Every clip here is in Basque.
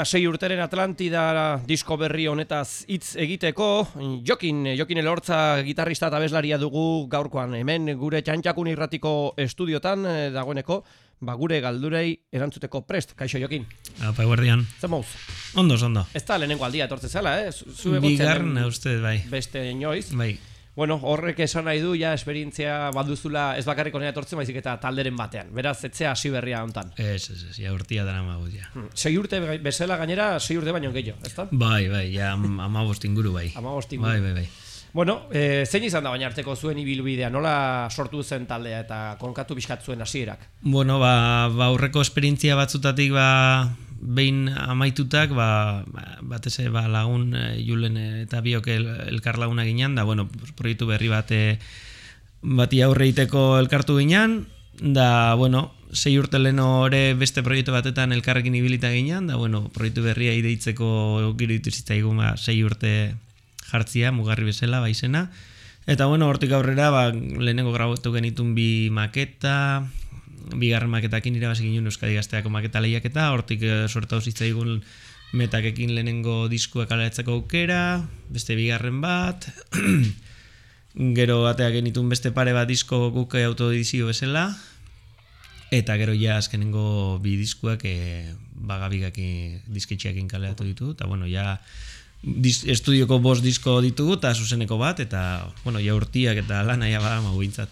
eta sei urteren Atlantida disko berri honetaz hitz egiteko, Jokin, Jokin Elortza gitarrista eta bezlaria dugu gaurkoan, hemen gure txantxakun irratiko estudiotan eh, dagoeneko, ba gure galdurei erantzuteko prest, kaixo Jokin. Apa, guardian. Zer mauz? Ondo, ondo. Ez da lehenengo aldia etortze zela, eh? Zu Bigarren, uste, bai. Beste inoiz. Bai. Bueno, horrek esan nahi du, ja, esperientzia baduzula ez bakarrik onera etortzen, baizik eta talderen batean. Beraz, etzea hasi berria hontan. Ez, ez, ez, ja, urtia dara magu, ja. Hmm. Sei urte bezala gainera, sei urte baino gehiago, ez? Bai, bai, ja, ama inguru, bai. Ama inguru. Bai, bai, bai. Bueno, e, zein izan da baina arteko zuen ibilbidea, nola sortu zen taldea eta konkatu bizkat zuen hasierak? Bueno, ba, ba aurreko esperientzia batzutatik ba, behin amaitutak, ba, batez ba, lagun e, Julen eta biok el, elkar laguna ginean, da, bueno, proiektu berri bate bati aurre iteko elkartu ginean, da, bueno, sei urte leno ore beste proiektu batetan elkarrekin ibilita ginean, da, bueno, proiektu berria ideitzeko giro dituzitaigun, ba, sei urte jartzia, mugarri bezala, baizena, Eta bueno, hortik aurrera, ba, lehenengo grabatu genitun bi maketa, bigarren maketakin irabazi ginen Euskadi Gazteako maketa lehiaketa, hortik e, sorta zitzaigun metakekin lehenengo diskua kaleratzeko aukera, beste bigarren bat, gero bateak genitun beste pare bat disko guk autodizio bezala, eta gero ja azkenengo bi diskuak e, bagabigakin disketxeakin kaleratu ditu, eta bueno, ja dis, estudioko bost disko ditugu eta zuzeneko bat, eta bueno, ja urtiak eta lana ja bada bintzat.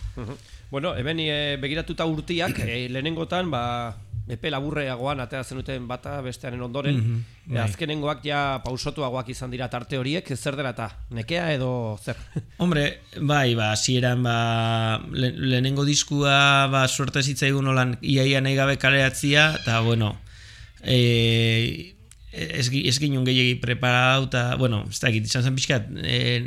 Bueno, hemen e, begiratuta urtiak, e, lehenengotan, ba, epe laburreagoan atea zenuten bata bestearen ondoren, mm -hmm, azkenengoak ja pausotuagoak izan dira tarte horiek, zer dela eta nekea edo zer? Hombre, bai, ba, zieran, ba, le, lehenengo diskua, ba, suerte zitzaigun olan iaia nahi gabe kaleratzia, eta, bueno, e, ez, ez ginen gehiagi preparatu, eta, bueno, ez da, izan zen pixkat, e,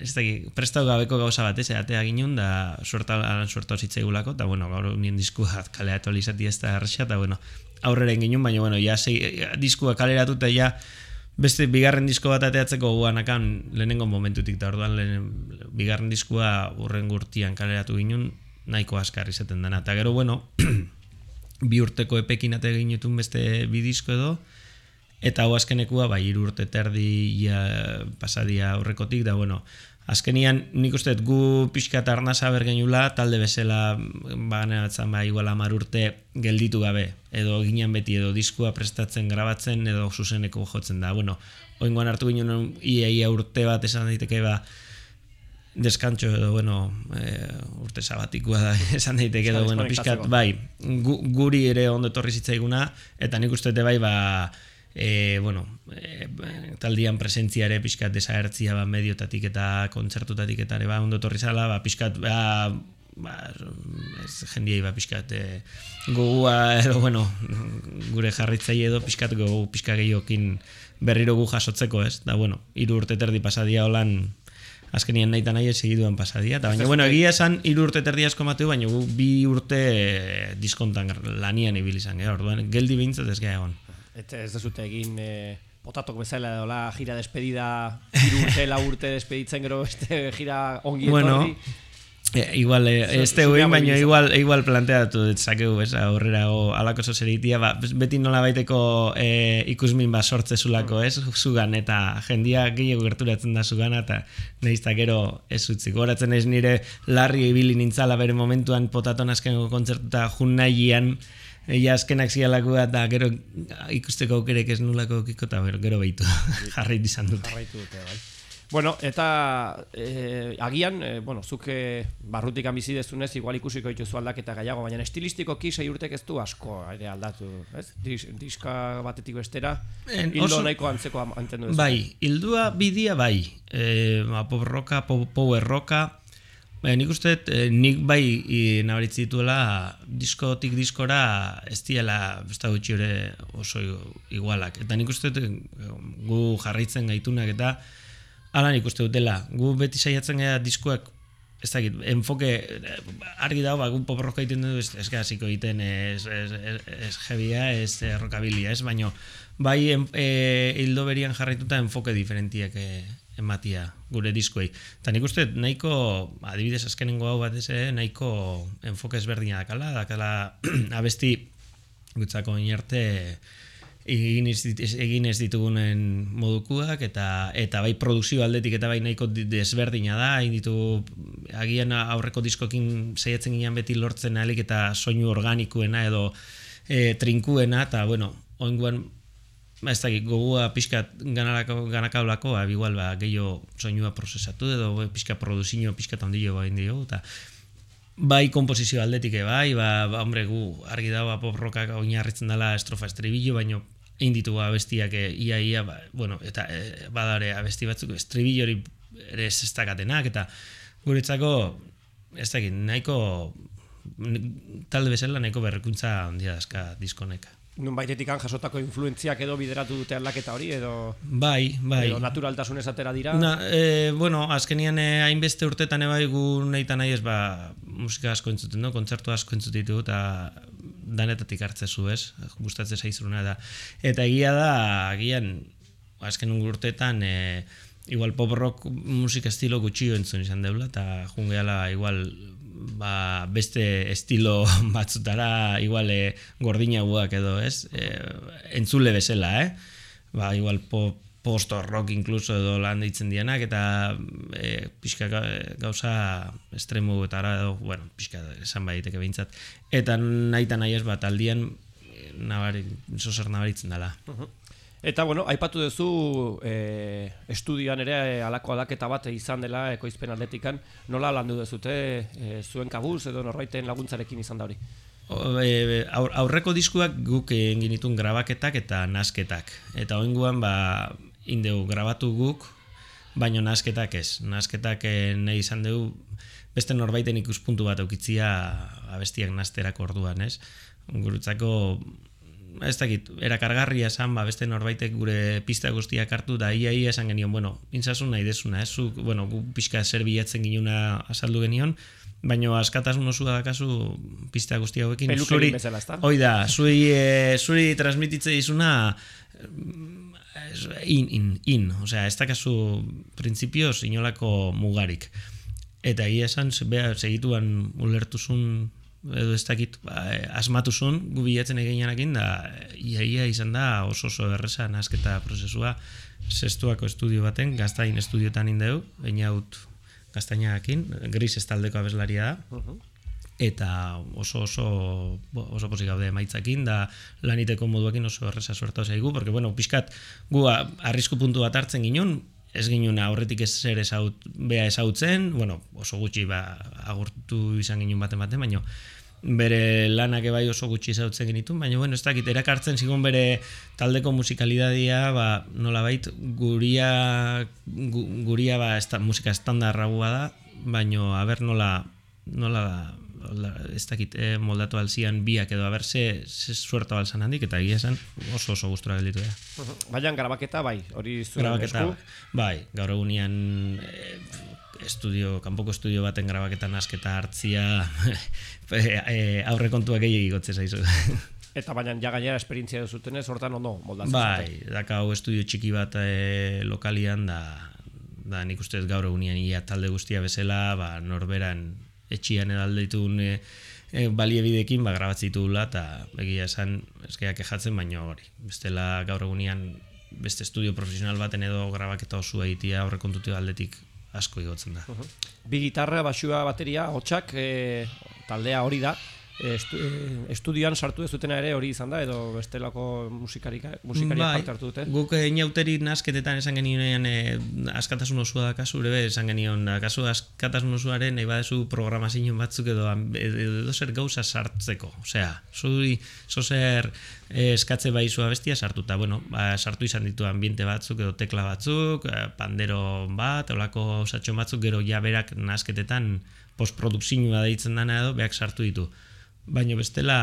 ez da, prestau gabeko gauza bat, ez, ginen, da suerta, suerta ositzeigulako, eta bueno, gaur nien diskua kaleatu alizati ez da errexia, eta bueno, aurrera ginen, baina bueno, ja, sei, diskua kaleratu, eta ja, beste bigarren disko bat ateatzeko guanakan lehenengo momentutik, eta orduan lehen, bigarren diskua urren gurtian kaleratu ginen, nahiko askar izaten dena, eta gero, bueno, bi urteko epekin ate ginetun beste bi disko edo, eta hau azkenekua, bai, iru urte terdi ja, pasadia aurrekotik, da, bueno, Azkenian, nik uste gu pixka eta arnasa bergenula, talde bezala baneatzen ba, igual amar urte gelditu gabe, edo ginean beti, edo diskua prestatzen, grabatzen, edo zuzeneko jotzen da. Bueno, oingoan hartu ginen iaia urte bat esan daiteke ba, deskantxo edo, bueno, e, urte sabatikoa da, esan daiteke edo, bueno, pixkat, bai, gu, guri ere ondo etorri zitzaiguna, eta nik uste bai, ba, e, bueno, e, taldian presentzia ere pixkat desagertzia ba, mediotatik eta kontzertutatik eta ere ba, ondo torri zala, ba, pixkat ba, ba, ez jendiei ba, pixkat e, gogua edo, bueno, gure jarritzai edo pixkat gogu pixka gehiokin berriro gu jasotzeko, ez? Da, bueno, iru urte terdi pasadia holan azkenien nahi eta nahi esegiduan pasadia. Ta, baina, bueno, egia esan, iru urte terdi asko mateu, baina gu bi urte diskontan lanian ibilizan, eh? orduan, geldi bintzat ez geha egon. Eta ez dezute egin e, potatok bezala edo la gira despedida hiru urte, la urte despeditzen gero este gira ongi bueno, e, igual, e, este huin, baina igual, igual planteatu ditzakegu, ez, aurrera o alako soseritia, ba, beti nola baiteko e, ikusmin ba sortze zulako, ez, zugan, eta jendia gehiago gerturatzen da zugana, eta nahizta gero ez utzi. Goratzen ez nire larri ibili nintzala bere momentuan potaton azkenko kontzertuta jun nahian, Eia azkenak zialako eta gero ikusteko aukerek ez nulako kiko eta gero behitu jarraitu izan dute. Jarraitu dute, bai. Bueno, eta e, agian, e, bueno, zuke barrutik bizi dezunez, igual ikusiko dituzu aldaketa gaiago, baina estilistiko ki sei urtek ez du asko ere aldatu, ez? Dis, diska batetik bestera, hildo oso... nahiko antzeko antendu ez. Bai, hildua bidia bai, e, pop rocka, pop, power rocka, Baina nik uste, eh, nik bai nabaritzi dituela diskotik diskora ez diela besta gutxi ere oso igualak. Eta nik uste eh, gu jarraitzen gaitunak eta ala nik uste dutela. Gu beti saiatzen gara diskoak ez dakit, enfoke argi dago, ba, gu poproko egiten du ez, ez gaziko egiten ez, ez, ez, ez jebia, ez rokabilia, ez, baino bai e, hildo berian jarraituta enfoke diferentiak e, ematia gure diskoei. Eta nik uste nahiko, adibidez azkenengo hau bat eze, nahiko enfoke ezberdina dakala, dakala abesti gutzako inerte egin ez, egin ez ditugunen modukuak eta eta bai produkzio aldetik eta bai nahiko di- desberdina da egin ditu agian aurreko diskokin saiatzen ginean beti lortzen alik eta soinu organikuena edo e, trinkuena eta bueno oinguan ba, ez dakit, gogua pixkat ganarako, ganakaulako, ba, igual, ba, gehiago soinua prozesatu edo pixka produzio pixkat handio ba, indio, eta bai komposizio aldetik bai, ba, ba hombre, gu argi dago ba, pop rockak oinarritzen dela estrofa estribillo, baino egin ditu abestiak e, ia ia, ba, bueno, eta e, badare abesti batzuk estribillori ere zestakatenak, eta guretzako, ez dakit, nahiko talde bezala nahiko berrekuntza handia dazka diskoneka. Nun baitetikan jasotako influentziak edo bideratu dute aldaketa hori, edo, Bai, bai. edo naturaltasunez atera dira. Na, e, bueno, azkenian e, hainbeste urtetan ebai gu nahi eta nahi ez, ba, musika asko entzuten, no? kontzertu asko entzuten ditu, eta danetatik hartzezu, ez? Gustatzen zaizuna da. Eta egia da, agian, azken urteetan, e, igual pop rock musika estilo gutxio entzun izan deula, eta jungeala igual ba, beste estilo batzutara igual e, gordinagoak edo, ez? E, entzule bezala, eh? Ba, igual pop, post rock incluso edo lan ditzen dianak eta e, pixka ga- gauza estremuetara edo, bueno, pixka esan baiteke behintzat. Eta nahi eta nahi ez bat aldian nabari, zozer nabaritzen dela. Eta, bueno, aipatu duzu e, estudioan ere e, alako aldaketa bat izan dela ekoizpen atletikan. Nola landu duzute e, zuen kabuz edo norbaiten laguntzarekin izan da hori? E, aur- aurreko diskuak guk egin genitun grabaketak eta nasketak. Eta oinguan ba indeu grabatu guk, baino nasketak ez. Nasketak eh, nahi izan dugu beste norbaiten ikuspuntu bat aukitzia abestiak nasterako orduan, ez? Gurutzako ez dakit, erakargarria esan, ba, beste norbaitek gure pista guztiak hartu, da ia ia esan genion, bueno, intzasun nahi desuna, ez? Zuk, bueno, gu pixka zer bilatzen ginuna azaldu genion, baino askatasun osua dakazu pista guzti hauekin. Pelukerin bezala? Hoi da, zuri, e, zuri transmititze dizuna mm, ez- in, in, in, osea, ez dakazu printzipioz inolako mugarik. Eta egia esan, bea, segituan ulertuzun edo ez dakit ba, asmatuzun gu bilatzen eginenakin da ia, ia izan da oso oso erresa nasketa prozesua. Zestuako estudio baten, gaztain estudiotan indeu, haut gaztainakin, gris estaldeko abeslaria da, eta oso oso oso pozik gaude emaitzakin da laniteko moduekin oso erresa suertatu zaigu porque bueno pixkat gu arrisku puntu bat hartzen ginen ez ginen aurretik ez zer ezaut, bea ezautzen, bueno, oso gutxi ba, agurtu izan ginen baten baten, baino bere lanak bai oso gutxi ezautzen genitun, baina bueno, ez dakit, erakartzen zigun bere taldeko musikalidadia, ba, nola bait, guria, gu, guria ba, esta, musika estandarragoa da, baino, haber nola, nola ez dakit, eh, moldatu alzian biak edo haber ze, ze suerta balzan handik, eta egia esan oso oso gustura gelditu da. Baina grabaketa bai, hori zuen Grabaketa, esku. bai, gaur egunean eh, estudio, kanpoko estudio baten grabaketan asketa hartzia e, aurre kontuak gehiagik gotze zaizu. Eta baina ja gainera esperientzia duzutenez, hortan ondo moldatzen bai, daka hau estudio txiki bat e, lokalian da, da nik ustez gaur egunean ia talde guztia bezala, ba, norberan etxian edalde ditun e, e, baliebidekin ba, grabatzi ditugula eta egia esan eskeak kejatzen, baina hori. Bestela gaur egunean beste estudio profesional baten edo grabaketa oso egitea aurrekontutu aldetik asko igotzen da. Bi gitarra, basua, bateria, hotxak, e, taldea hori da. Estu, e, estudioan sartu ez dutena ere hori izan da, edo bestelako musikari, musikari Bai, parte hartu dute. Guk inauteri nasketetan esan genioen e, askatasun osua da kasu, ere be, esan genion, da, kasu askatasun osuaren nahi badezu programazio batzuk edo, edo, zer gauza sartzeko. Osea, zuri zozer e, eskatze baizu abestia sartuta. Bueno, ba, sartu izan ditu ambiente batzuk edo tekla batzuk, eh, pandero bat, olako osatxo batzuk, gero ja berak nasketetan postprodukzioa deitzen dana edo, beak sartu ditu. Baina bestela,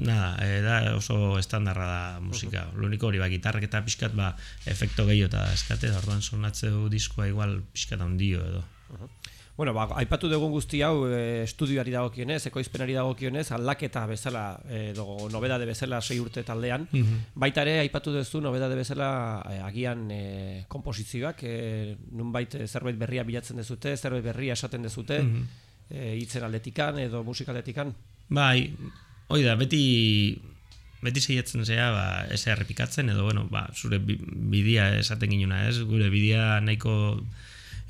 Nada, e, da oso estandarra da musika. Lo único hori ba gitarrak eta pixkat ba efekto gehiago eta eskate da orduan sonatze du diskoa igual pixkat handio edo. Bueno, ba, aipatu dugun guzti hau e, estudioari dagokionez, ekoizpenari dagokionez, aldaketa bezala edo nobedade bezala sei urte taldean. Baita ere aipatu duzu nobedade bezala e, agian e, komposizioak, e, nunbait zerbait berria bilatzen dezute, zerbait berria esaten dezute, e, hitzen aldetikan edo musikaletikan. Bai, hoi da, beti beti saiatzen zea, ba, ez errepikatzen, edo, bueno, ba, zure bidia esaten ginuna, ez? Gure bidia nahiko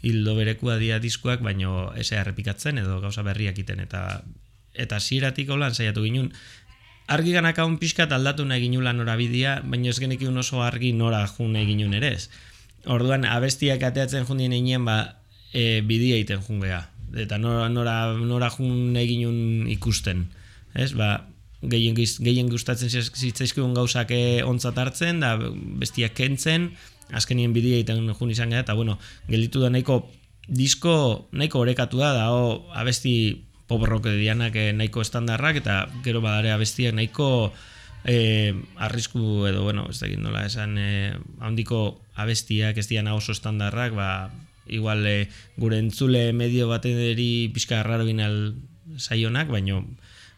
hildo berekua dia diskuak, baino ez errepikatzen, edo gauza berriak iten, eta eta zieratik holan saiatu ginen, argi ganak haun pixkat aldatu nahi ginula nora bidia, baina ez genekin oso argi nora jun nahi ginen ere ez. Orduan, abestiak ateatzen jundien egin ba, e, bidia iten jungea. Eta nora, nora, nora jun ginen ikusten. Ez, ba, gehien, gehien gustatzen zitzaizkigun gauzak e, ontzat hartzen, da bestiak kentzen, azkenien bidia iten jun izan gara, eta bueno, gelditu da nahiko disko nahiko orekatu da, da o, abesti pop rock dianak eh, nahiko estandarrak eta gero badare abestiak nahiko eh, arrisku edo bueno, ez da nola esan eh, handiko abestiak ez diana oso estandarrak, ba igual eh, gure entzule medio bateri pixka raro binal saionak, baino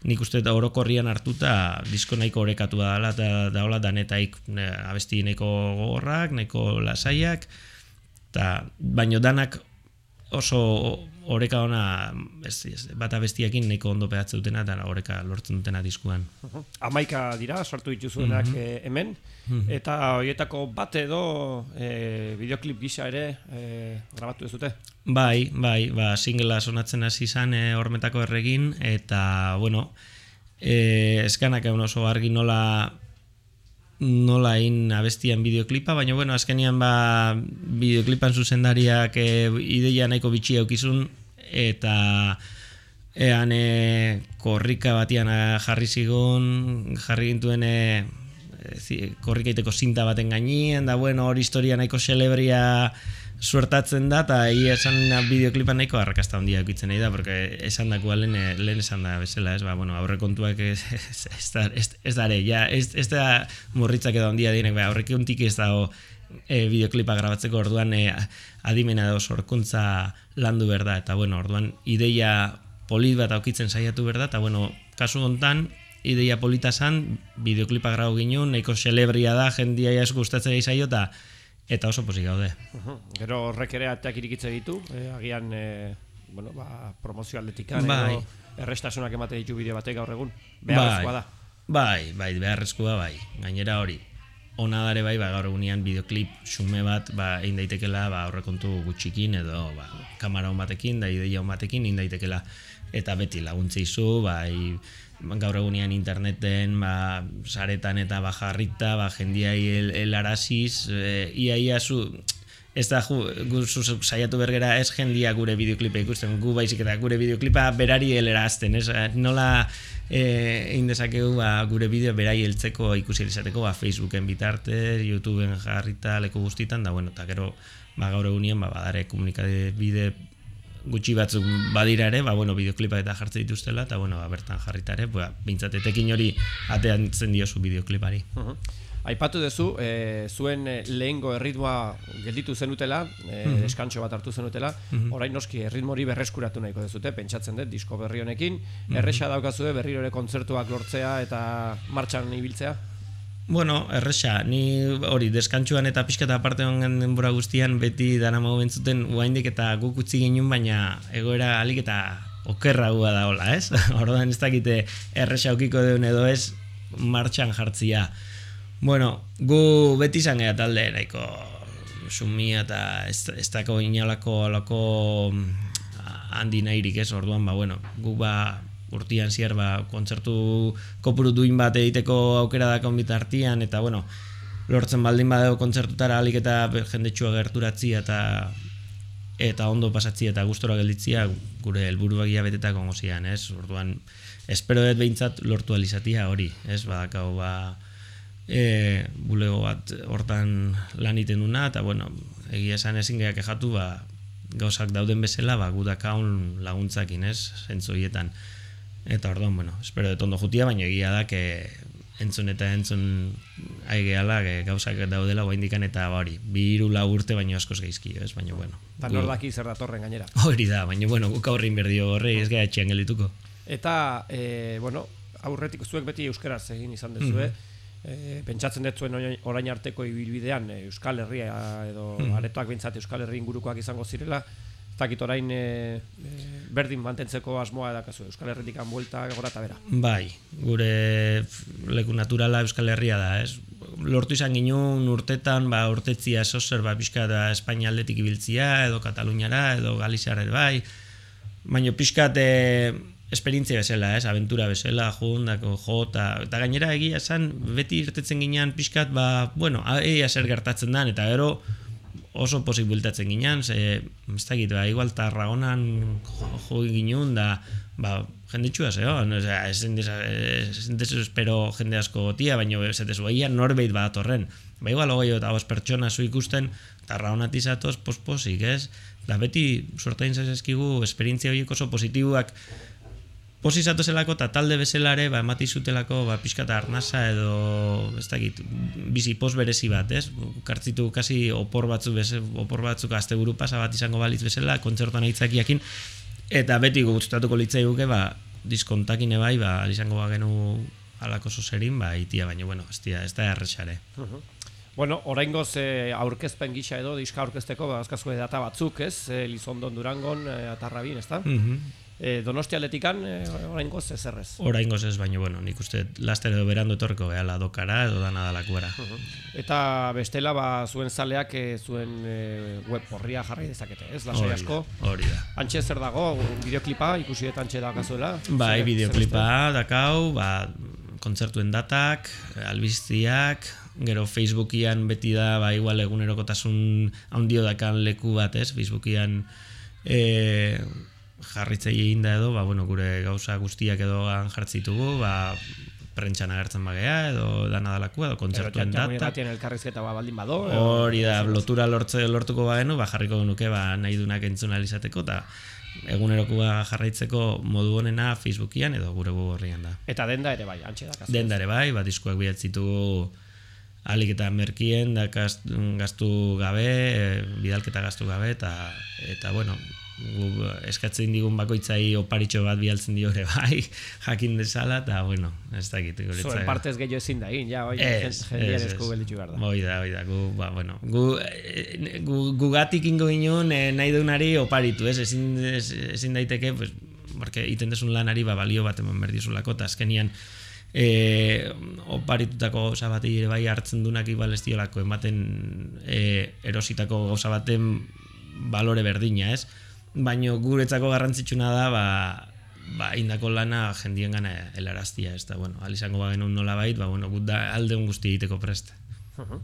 nik uste eta orokorrian hartuta disko nahiko orekatu da eta daola danetaik abesti nahiko gogorrak, nahiko lasaiak, eta baino danak oso oreka ona ez, ez, bata bestiakin neko ondo pehatzen dutena eta oreka lortzen dutena diskuan. Amaika dira, sortu dituzuenak mm hemen, mhm. eta horietako bat edo e, videoklip gisa ere e, grabatu ez dute? Bai, bai, ba, singela sonatzen hasi izan e, hormetako erregin, eta, bueno, e, eskanak egun oso argi nola nola in abestian bideoklipa, baina bueno, azkenian ba bideoklipan zuzendariak e, ideia nahiko bitxi aukizun eta ean e, korrika batian jarri zigun, jarri gintuen e, korrikaiteko zinta baten gainien, da bueno, hori historia nahiko celebria suertatzen da eta hi esan bideoklipa nahiko arrakasta handia ekitzen nahi da porque esan dako lehen lehen esan da bezala, ez? Ba bueno, aurrekontuak ez ez da ez da ja ez ez da morritzak edo handia dienek ba aurrekontik ez dago e, bideoklipa grabatzeko orduan e, adimena da sorkuntza landu berda eta bueno, orduan ideia polit bat aukitzen saiatu berda eta bueno, kasu hontan ideia polita san bideoklipa grabo ginen, nahiko celebria da, jendia asko gustatzen zaio eta Eta oso posi gaude. Gero horrek ere ateak irikitze ditu, eh, agian eh, bueno, ba, promozio atletikan, bai. errestasunak emate ditu bideo batek gaur egun. Beharrezkoa bai. da. Bai, bai, beharrezkoa bai. Gainera hori. Ona dare bai, ba, gaur egunean bideoklip xume bat, ba, egin daitekela, ba, aurrekontu gutxikin edo, ba, kamera hon batekin, da ideia hon batekin, egin daitekela. Eta beti laguntzeizu, bai, gaur egunean interneten ba, saretan eta bajarrita ba, jendiai el, elaraziz e, ia ia zu ez da ju, gu, saiatu bergera ez jendia gure bideoklipa ikusten gu baizik eta gure bideoklipa berari elerazten ez? nola e, egin dezakegu ba, gure bideo berai heltzeko ikusi izateko ba, Facebooken bitarte, Youtubeen jarrita leku guztitan da bueno, eta gero ba, gaur egunean ba, badare komunikabide gutxi batzuk badira ere, ba, bueno, bideoklipa eta jartze dituztela, eta bueno, ba, bertan jarritare, ba, bintzatetekin hori atean zen diozu bideoklipari. Uh Aipatu duzu, e, zuen e, lehengo erritmoa gelditu zenutela, e, uh eskantxo bat hartu zenutela, uh orain noski erritmori berreskuratu nahiko dezute, pentsatzen dut, disko berri honekin, uh erresa daukazue berriro ere kontzertuak lortzea eta martxan ibiltzea? Bueno, erresa, ni hori deskantxuan eta pixkata aparte hongen denbora guztian beti dara mago bentzuten uaindik eta guk utzi ginen, baina egoera alik eta okerra gua da hola, ez? Orduan ez dakite erresa okiko deun edo ez martxan jartzia. Bueno, gu beti izan gara talde, nahiko sumia eta ez, dako inolako alako handi nahirik ez, orduan, ba, bueno, gu ba urtian ziar ba, kontzertu kopuru duin bat egiteko aukera da bitartian eta bueno, lortzen baldin badeo kontzertutara alik eta jendetsua gerturatzia eta eta ondo pasatzia eta gustora gelditzia gure helburuak ia beteta kongozian, ez? Orduan, espero dut behintzat lortu alizatia hori, ez? Badakau ba, e, bulego bat hortan lan iten duna, eta bueno, egia esan ezin gehiak ejatu, ba, gauzak dauden bezala, ba, gudakaun laguntzakin, ez? Zentzoietan. Eta orduan, bueno, espero de tondo jutia, baina egia da, que entzun eta entzun aigeala, gauzak daudela guaindikan eta hori, bi iru urte baino askoz geizki, ez, baina bueno. Eta gu... nordaki zer datorren gainera. Hori da, baina bueno, guk aurrin berdio horre, ez gara etxean gelituko. Eta, e, bueno, aurretik zuek beti euskaraz egin izan dezue, mm pentsatzen dut zuen orain arteko ibilbidean Euskal Herria edo mm -hmm. aretoak bintzat Euskal Herri ingurukoak izango zirela, ez dakit orain e, e, berdin mantentzeko asmoa edakazu, Euskal Herritik buelta gora eta bera. Bai, gure leku naturala Euskal Herria da, ez? Lortu izan ginen urtetan, ba, urtetzia sozer, ba, pixka da Espainia aldetik ibiltzia, edo Kataluniara, edo Galiziara, bai. Baina pixka esperientzia bezala, ez, aventura bezala, jundako, jo, eta, eta gainera egia esan, beti irtetzen ginean pixkat, ba, bueno, egia zer gertatzen dan, eta gero oso posibilitatzen ginean, ze, ez da ba, igual tarragonan jo, jo ginen, da, ba, jenditsua zeo, no, ez espero jende asko gotia, baina ez ez egia norbeit bat horren. Ba, igual, ogoi, eta os pertsona zu ikusten, tarragonatizatoz, posposik, ez? Da beti sortain zaizkigu esperientzia horiek oso positiboak posizatu zelako eta talde bezalare ba, emati zutelako ba, pixka eta arnasa edo ez dakit, bizi pos berezi bat, ez? Kartzitu kasi opor batzu beze, opor batzuk azte buru pasa bat izango balitz bezala, kontzertuan aitzakiakin eta beti gustatuko litzai guke, ba, diskontakine bai, ba, izango ba genu alako zozerin, ba, itia, baina, bueno, ez, tia, ez da errexare. Bueno, oraingoz eh, aurkezpen gisa edo diska aurkezteko ba azkazue data batzuk, ez? Eh, Lizondon Durangon eh, atarrabin, ezta? Mhm. E, donosti atletikan e, orain goz ez errez. Orain goz ez, baina, bueno, nik uste laster edo berando etorreko gehala dokara edo dana dalakuara. Eta bestela, ba, zuen zaleak e, zuen e, web horria jarri dezakete, ez? Lasai asko. Hori da. Antxe zer dago, bideoklipa, ikusi eta antxe dakazuela? Bai, bideoklipa dakau, ba, kontzertuen datak, albiztiak, gero Facebookian beti da, ba, igual egunerokotasun handio dakan leku bat, ez? Facebookian... E, jarritzei egin da edo, ba, bueno, gure gauza guztiak edo jartzitugu, ba, prentxan agertzen bagea, edo dana dalakua, edo kontzertuen data. Pero elkarrizketa ba, baldin bado. Hori da, lotura lortze, lortuko bagenu, ba, jarriko nuke ba, nahi dunak entzun alizateko, eta egunerokua jarraitzeko modu honena Facebookian edo gure horrian da. Eta denda ere bai, antxe da. Denda ere bai, ba, diskuak bihatzitugu alik eta merkien da gaztu gabe, e, bidalketa gaztu gabe, eta, eta bueno, gu, eskatzen digun bakoitzai oparitxo bat bialtzen dio ere bai, jakin desala, eta bueno, ez da egite Zuen partez gehiago ezin da egin, ja, oi, jendian esku belitxu behar da. Oi da, oi da, gu, ba, bueno, gu, eh, gu, gu gatik ingo ginen eh, nahi dunari oparitu, ez, ezin, ezin daiteke, pues, porque iten desun lanari ba, balio bat eman berdizulako, eta azkenian, e, oparitutako gauza bat ere bai hartzen dunak ibal ez diolako ematen e, erositako gauza baten balore berdina, ez? Baino guretzako garrantzitsuna da ba, ba indako lana jendien gana helaraztia ez da, bueno, alizango ba genuen nola bait, ba, bueno, gut da alde guzti egiteko preste. Uh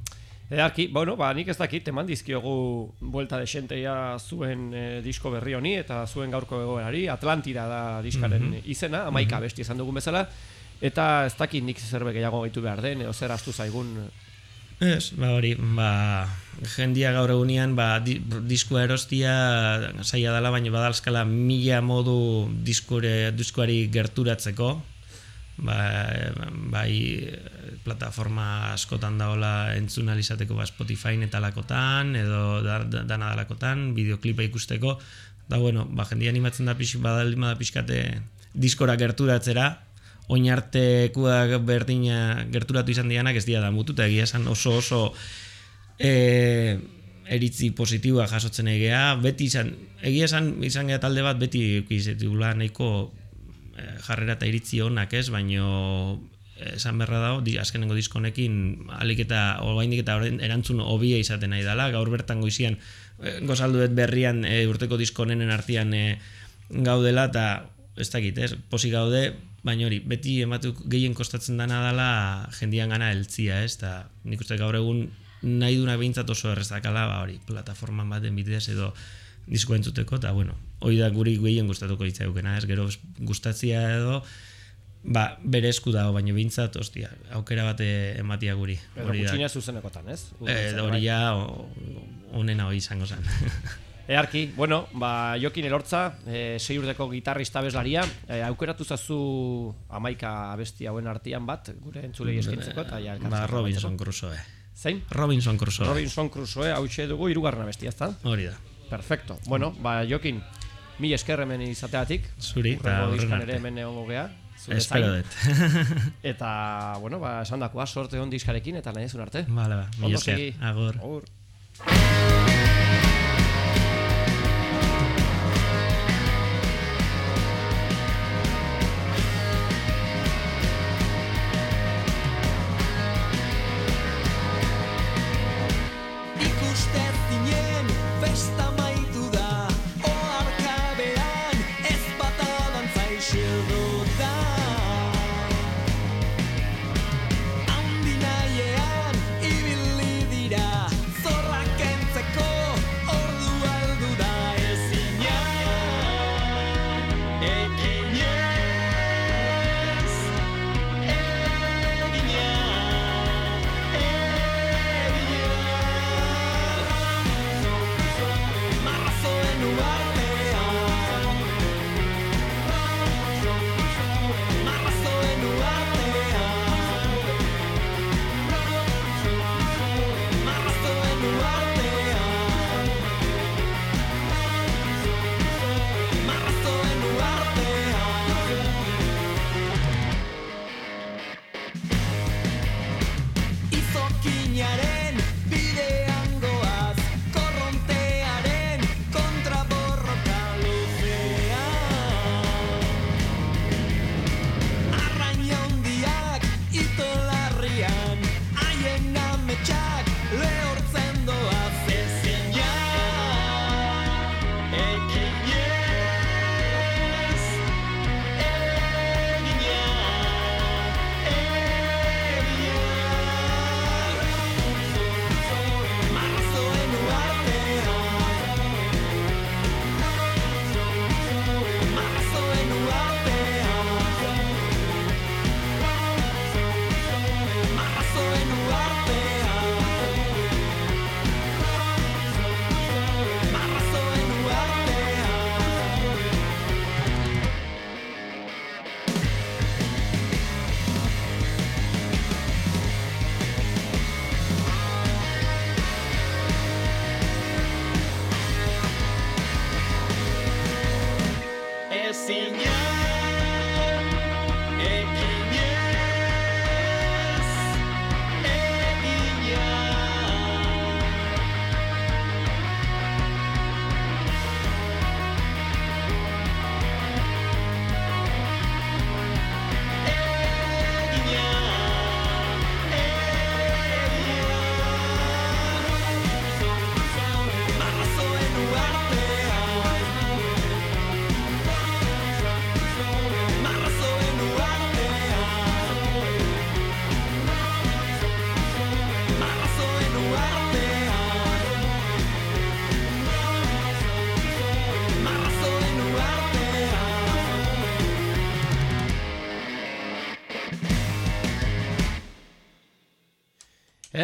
Edarki, bueno, ba, nik ez dakit, eman dizkiogu buelta de xenteia zuen e, disko berri honi eta zuen gaurko egoerari, Atlantira da diskaren izena, amaika uh besti esan dugun bezala, eta ez dakit nik zerbe gehiago gaitu behar den, edo zer astu zaigun. Ez, ba hori, ba, jendia gaur egunean, ba, di, diskua erostia saia dela, baina badalskala mila modu diskure, diskuari gerturatzeko, ba, bai, plataforma askotan daola entzun alizateko ba, Spotify eta lakotan, edo da, da, dana dalakotan, bideoklipa ikusteko, da bueno, ba, jendia animatzen da pixik, badalima da pixkate diskora gerturatzera, oinartekuak berdina gerturatu izan dianak ez dira da mutu, eta egia esan oso oso e, eritzi positiboa jasotzen egea, beti izan, egia esan izan gea talde bat beti izetugula nahiko e, jarrera eta iritzi honak ez, baino esan berra dago, di, azkenengo diskonekin alik eta, obaindik eta erantzun hobia izaten nahi dela, gaur bertan goizian e, gozalduet berrian e, urteko diskonenen artean e, gaudela, eta ez dakit, ez, posi gaude, baina hori, beti ematu gehien kostatzen dana dela jendian gana eltzia, ez, eta nik uste gaur egun nahi duna behintzat oso errezakala, ba hori, plataforman baten bidez edo disko entzuteko, eta bueno, hori da guri gehien gustatuko ditzaukena, ez, gero gustatzia edo, ba, bere esku dago, baina behintzat, ostia, aukera bate ematia guri. Edo gutxina zuzenekotan, ez? Eh, hori ja, onena hori izango zen. Earki, bueno, ba, Jokin Elortza, e, sei urteko gitarrista bezlaria, e, aukeratu zazu amaika abesti hauen artean bat, gure entzulei eskintzeko, eta ja, Ba, Robinson Crusoe. Zein? Robinson Crusoe. Robinson Crusoe, hau dugu, irugarren abesti, ezta? Hori da. Perfecto. Bueno, ba, Jokin, mi esker hemen izateatik. Zuri, eta horren arte. ere hemen egongo gea. Espero dut. eta, bueno, ba, esan dakoa, sorte hon diskarekin, eta nahi arte. Vale, ba, mi esker. Agur. Agur.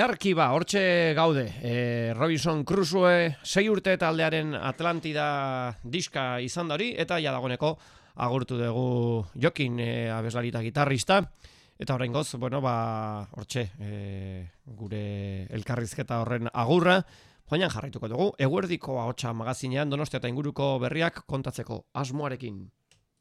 Earki ba, hortxe gaude, e, Robinson Crusoe sei urte taldearen Atlantida diska izan hori, eta ja dagoeneko agurtu dugu jokin e, abeslari eta gitarrista, eta horrein goz, bueno, ba, hortxe, e, gure elkarrizketa horren agurra, joan jarraituko dugu, eguerdiko hotxa magazinean donostia eta inguruko berriak kontatzeko asmoarekin.